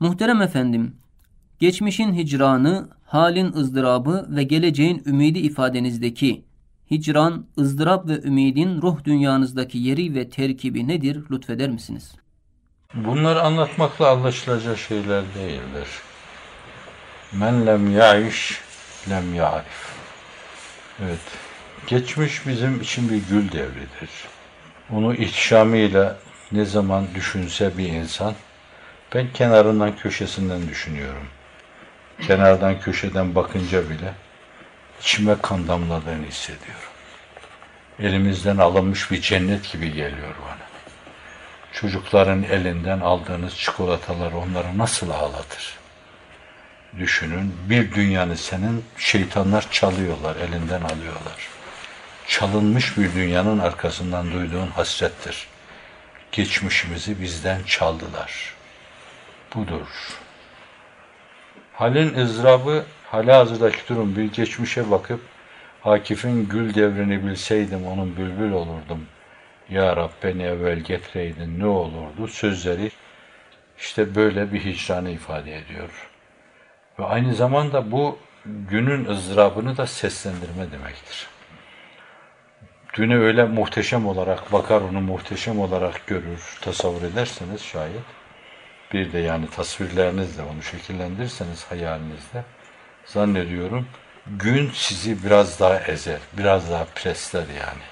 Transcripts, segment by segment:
Muhterem efendim, geçmişin hicranı, halin ızdırabı ve geleceğin ümidi ifadenizdeki hicran, ızdırap ve ümidin ruh dünyanızdaki yeri ve terkibi nedir lütfeder misiniz? Bunları anlatmakla anlaşılacak şeyler değildir. Men lem ya'iş lem ya'rif. Evet. Geçmiş bizim için bir gül devridir. Onu ihtişamıyla ne zaman düşünse bir insan, ben kenarından köşesinden düşünüyorum. Kenardan köşeden bakınca bile içime kan damladığını hissediyorum. Elimizden alınmış bir cennet gibi geliyor bana. Çocukların elinden aldığınız çikolatalar onları nasıl ağlatır? Düşünün bir dünyanı senin şeytanlar çalıyorlar, elinden alıyorlar. Çalınmış bir dünyanın arkasından duyduğun hasrettir. Geçmişimizi bizden çaldılar. Budur. Halin ızdırabı, hali hazırdaki durum bir geçmişe bakıp Akif'in gül devrini bilseydim onun bülbül olurdum. Ya Rab beni evvel getireydin ne olurdu sözleri işte böyle bir hicranı ifade ediyor. Ve aynı zamanda bu günün ızdırabını da seslendirme demektir. Düne öyle muhteşem olarak bakar, onu muhteşem olarak görür, tasavvur ederseniz şayet, bir de yani tasvirlerinizle onu şekillendirirseniz hayalinizde, zannediyorum gün sizi biraz daha ezer, biraz daha presler yani.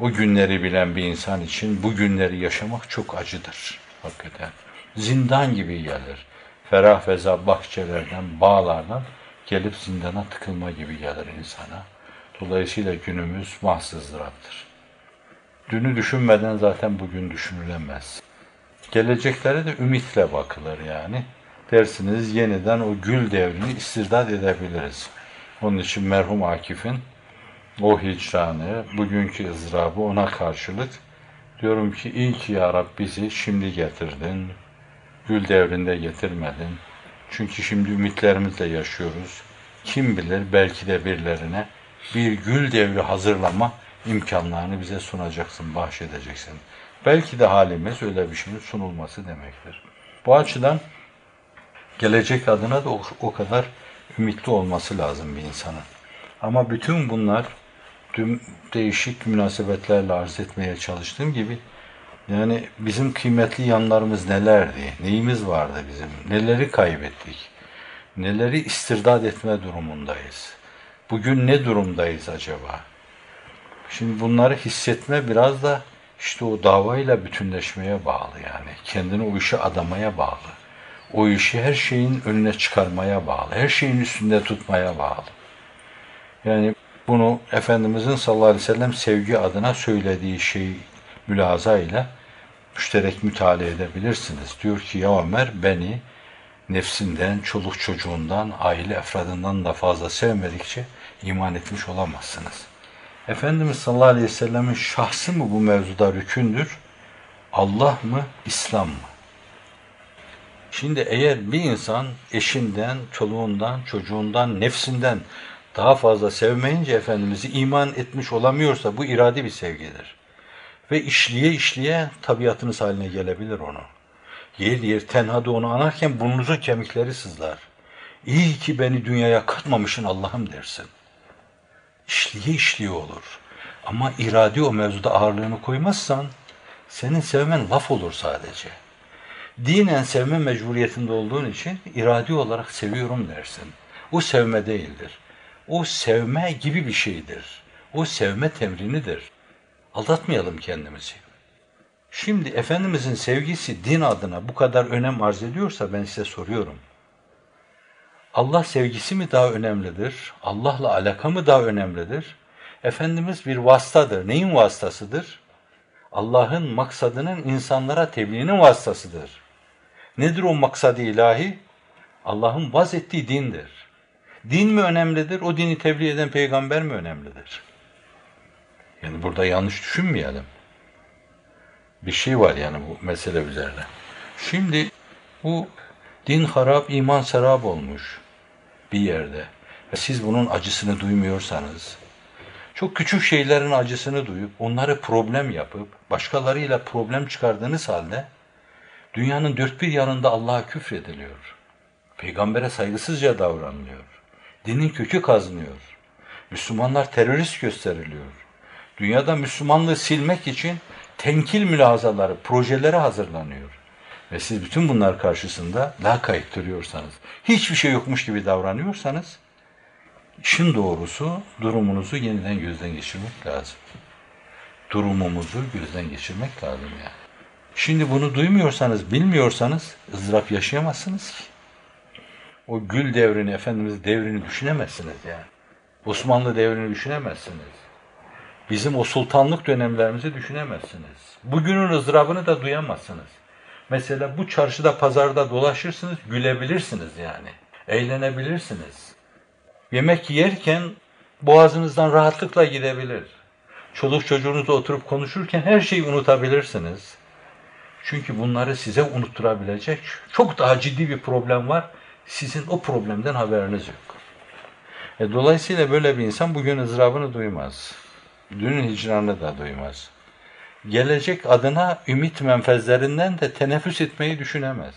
O günleri bilen bir insan için bu günleri yaşamak çok acıdır hakikaten. Zindan gibi gelir. Ferah feza bahçelerden, bağlardan gelip zindana tıkılma gibi gelir insana. Dolayısıyla günümüz mahsızdıraptır. Dünü düşünmeden zaten bugün düşünülemez. Geleceklere de ümitle bakılır yani. Dersiniz yeniden o gül devrini istirdat edebiliriz. Onun için merhum Akif'in o hicranı, bugünkü ızdırabı ona karşılık diyorum ki iyi ki ya Rab bizi şimdi getirdin. Gül devrinde getirmedin. Çünkü şimdi ümitlerimizle yaşıyoruz. Kim bilir belki de birilerine bir gül devri hazırlama imkanlarını bize sunacaksın, bahşedeceksin. Belki de halimiz öyle bir şeyin sunulması demektir. Bu açıdan gelecek adına da o, kadar ümitli olması lazım bir insanın. Ama bütün bunlar tüm değişik münasebetlerle arz etmeye çalıştığım gibi yani bizim kıymetli yanlarımız nelerdi? Neyimiz vardı bizim? Neleri kaybettik? Neleri istirdat etme durumundayız? Bugün ne durumdayız acaba? Şimdi bunları hissetme biraz da işte o davayla bütünleşmeye bağlı yani. Kendini o işe adamaya bağlı. O işi her şeyin önüne çıkarmaya bağlı. Her şeyin üstünde tutmaya bağlı. Yani bunu Efendimizin sallallahu aleyhi ve sellem sevgi adına söylediği şey mülaza ile müşterek müteala edebilirsiniz. Diyor ki ya Ömer beni nefsinden, çoluk çocuğundan, aile efradından da fazla sevmedikçe iman etmiş olamazsınız. Efendimiz sallallahu aleyhi ve sellemin şahsı mı bu mevzuda rükündür? Allah mı, İslam mı? Şimdi eğer bir insan eşinden, çoluğundan, çocuğundan, nefsinden daha fazla sevmeyince Efendimiz'i iman etmiş olamıyorsa bu iradi bir sevgidir. Ve işliye işliye tabiatınız haline gelebilir onu. Yer yer tenhada onu anarken burnunuzun kemikleri sızlar. İyi ki beni dünyaya katmamışın Allah'ım dersin. İşliye işliye olur. Ama iradi o mevzuda ağırlığını koymazsan senin sevmen laf olur sadece. Dinen sevme mecburiyetinde olduğun için iradi olarak seviyorum dersin. O sevme değildir. O sevme gibi bir şeydir. O sevme temrinidir. Aldatmayalım kendimizi. Şimdi Efendimizin sevgisi din adına bu kadar önem arz ediyorsa ben size soruyorum. Allah sevgisi mi daha önemlidir? Allah'la alaka mı daha önemlidir? Efendimiz bir vasıtadır. Neyin vasıtasıdır? Allah'ın maksadının insanlara tebliğinin vasıtasıdır. Nedir o maksadı ilahi? Allah'ın vaz ettiği dindir. Din mi önemlidir? O dini tebliğ eden peygamber mi önemlidir? Yani burada yanlış düşünmeyelim. Bir şey var yani bu mesele üzerine. Şimdi bu din harap, iman serap olmuş bir yerde. Ve siz bunun acısını duymuyorsanız, çok küçük şeylerin acısını duyup, onları problem yapıp, başkalarıyla problem çıkardığınız halde, Dünyanın dört bir yanında Allah'a küfrediliyor. Peygambere saygısızca davranılıyor. Dinin kökü kazınıyor. Müslümanlar terörist gösteriliyor. Dünyada Müslümanlığı silmek için tenkil mülazaları, projeleri hazırlanıyor. Ve siz bütün bunlar karşısında lakayt duruyorsanız, hiçbir şey yokmuş gibi davranıyorsanız, işin doğrusu durumunuzu yeniden gözden geçirmek lazım. Durumumuzu gözden geçirmek lazım yani. Şimdi bunu duymuyorsanız, bilmiyorsanız ızdırap yaşayamazsınız ki. O gül devrini, Efendimiz devrini düşünemezsiniz yani. Osmanlı devrini düşünemezsiniz. Bizim o sultanlık dönemlerimizi düşünemezsiniz. Bugünün ızdırabını da duyamazsınız. Mesela bu çarşıda, pazarda dolaşırsınız, gülebilirsiniz yani. Eğlenebilirsiniz. Yemek yerken boğazınızdan rahatlıkla gidebilir. Çoluk çocuğunuzla oturup konuşurken her şeyi unutabilirsiniz. Çünkü bunları size unutturabilecek çok daha ciddi bir problem var. Sizin o problemden haberiniz yok. E, dolayısıyla böyle bir insan bugün ızdırabını duymaz. Dünün hicranını da duymaz. Gelecek adına ümit menfezlerinden de teneffüs etmeyi düşünemez.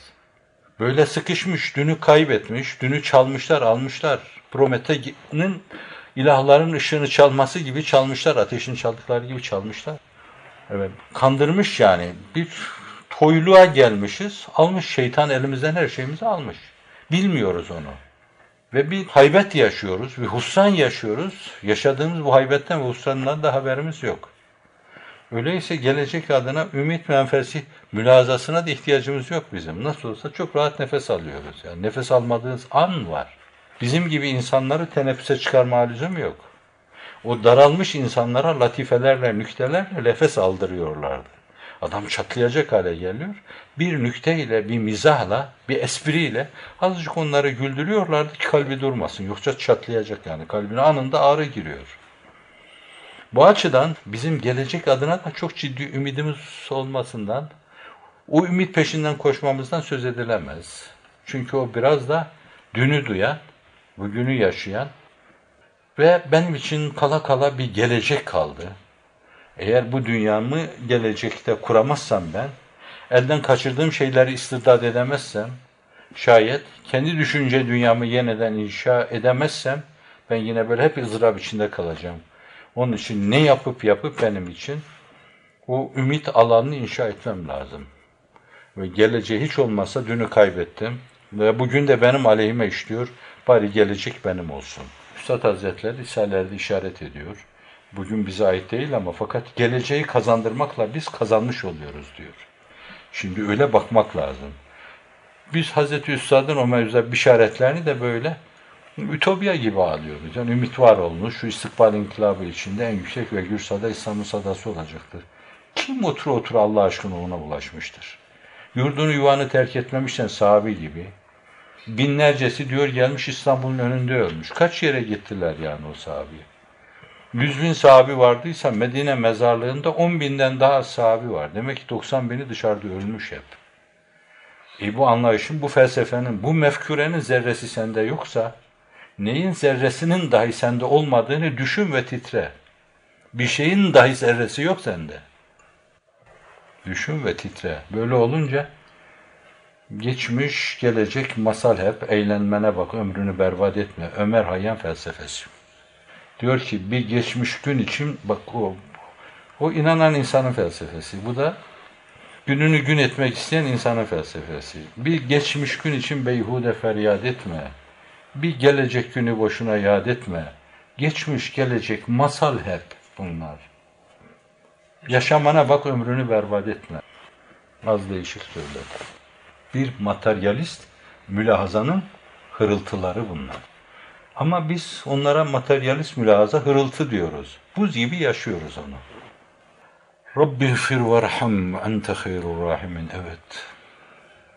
Böyle sıkışmış, dünü kaybetmiş, dünü çalmışlar, almışlar. Prometheus'nin ilahların ışığını çalması gibi çalmışlar, ateşini çaldıkları gibi çalmışlar. Evet, kandırmış yani. Bir toyluğa gelmişiz, almış şeytan elimizden her şeyimizi almış. Bilmiyoruz onu. Ve bir haybet yaşıyoruz, bir husran yaşıyoruz. Yaşadığımız bu haybetten ve husrandan da haberimiz yok. Öyleyse gelecek adına ümit menfesi mülazasına da ihtiyacımız yok bizim. Nasıl olsa çok rahat nefes alıyoruz. Yani nefes almadığınız an var. Bizim gibi insanları teneffüse çıkarma lüzum yok. O daralmış insanlara latifelerle, nüktelerle nefes aldırıyorlardı. Adam çatlayacak hale geliyor. Bir nükteyle, bir mizahla, bir espriyle azıcık onları güldürüyorlardı ki kalbi durmasın. Yoksa çatlayacak yani. Kalbine anında ağrı giriyor. Bu açıdan bizim gelecek adına da çok ciddi ümidimiz olmasından, o ümit peşinden koşmamızdan söz edilemez. Çünkü o biraz da dünü duyan, bugünü yaşayan ve benim için kala kala bir gelecek kaldı. Eğer bu dünyamı gelecekte kuramazsam ben, elden kaçırdığım şeyleri istidat edemezsem, şayet kendi düşünce dünyamı yeniden inşa edemezsem, ben yine böyle hep ızdırap içinde kalacağım. Onun için ne yapıp yapıp benim için o ümit alanını inşa etmem lazım. Ve geleceği hiç olmazsa dünü kaybettim. Ve bugün de benim aleyhime işliyor. Bari gelecek benim olsun. Üstad Hazretleri Risale'lerde işaret ediyor. Bugün bize ait değil ama fakat geleceği kazandırmakla biz kazanmış oluyoruz diyor. Şimdi öyle bakmak lazım. Biz Hazreti Üstad'ın o mevzuda işaretlerini de böyle ütopya gibi alıyoruz. Yani ümit var olmuş, şu istikbal inkılabı içinde en yüksek ve gürsada İslam'ın sadası olacaktır. Kim otur otur Allah aşkına ona ulaşmıştır? Yurdunu yuvanı terk etmemişten sahabi gibi. Binlercesi diyor gelmiş İstanbul'un önünde ölmüş. Kaç yere gittiler yani o sahabi? Yüz bin sahabi vardıysa Medine mezarlığında on binden daha sahabi var. Demek ki 90 bini dışarıda ölmüş hep. E bu anlayışın, bu felsefenin, bu mefkurenin zerresi sende yoksa neyin zerresinin dahi sende olmadığını düşün ve titre. Bir şeyin dahi zerresi yok sende. Düşün ve titre. Böyle olunca geçmiş, gelecek masal hep eğlenmene bak, ömrünü berbat etme. Ömer Hayyam felsefesi. Diyor ki bir geçmiş gün için bak o o inanan insanın felsefesi. Bu da gününü gün etmek isteyen insanın felsefesi. Bir geçmiş gün için beyhude feryat etme. Bir gelecek günü boşuna yad etme. Geçmiş gelecek masal hep bunlar. Yaşamana bak ömrünü berbat etme. Az değişik söyledi. Bir materyalist mülahazanın hırıltıları bunlar. Ama biz onlara materyalist mülahaza hırıltı diyoruz. Buz gibi yaşıyoruz onu. Rabbi fir verham ente hayrur rahimin. Evet.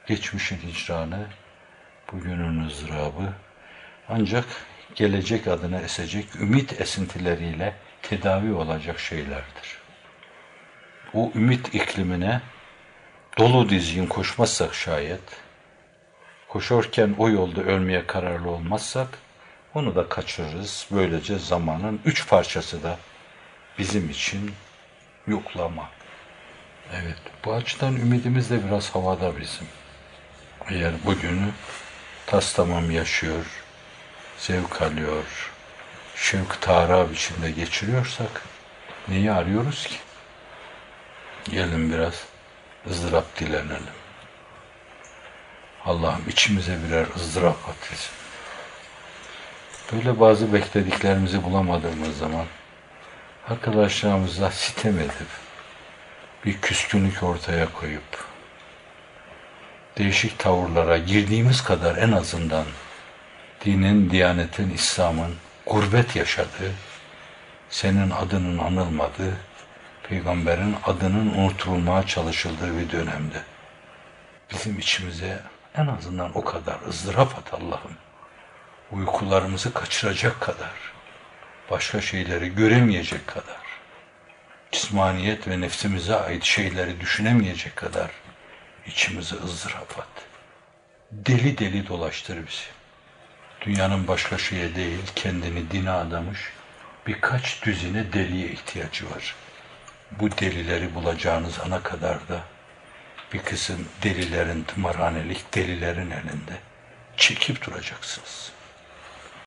Geçmişin hicranı, bugünün ızdırabı ancak gelecek adına esecek ümit esintileriyle tedavi olacak şeylerdir. O ümit iklimine dolu dizgin koşmazsak şayet, koşarken o yolda ölmeye kararlı olmazsak, onu da kaçırırız. Böylece zamanın üç parçası da bizim için yoklama, Evet, bu açıdan ümidimiz de biraz havada bizim. Eğer bugünü tas tamam yaşıyor, zevk alıyor, şevk tarab içinde geçiriyorsak neyi arıyoruz ki? Gelin biraz ızdırap dilenelim. Allah'ım içimize birer ızdırap at Böyle bazı beklediklerimizi bulamadığımız zaman arkadaşlarımızla sitem edip bir küskünlük ortaya koyup değişik tavırlara girdiğimiz kadar en azından dinin, diyanetin, İslam'ın gurbet yaşadığı, senin adının anılmadığı, peygamberin adının unutulmaya çalışıldığı bir dönemde bizim içimize en azından o kadar ızdırap at Allah'ım. Uykularımızı kaçıracak kadar, başka şeyleri göremeyecek kadar, cismaniyet ve nefsimize ait şeyleri düşünemeyecek kadar içimizi ızdırap at. Deli deli dolaştır bizi. Dünyanın başka şeye değil, kendini dine adamış birkaç düzine deliye ihtiyacı var. Bu delileri bulacağınız ana kadar da bir kısım delilerin, tımarhanelik delilerin elinde çekip duracaksınız.''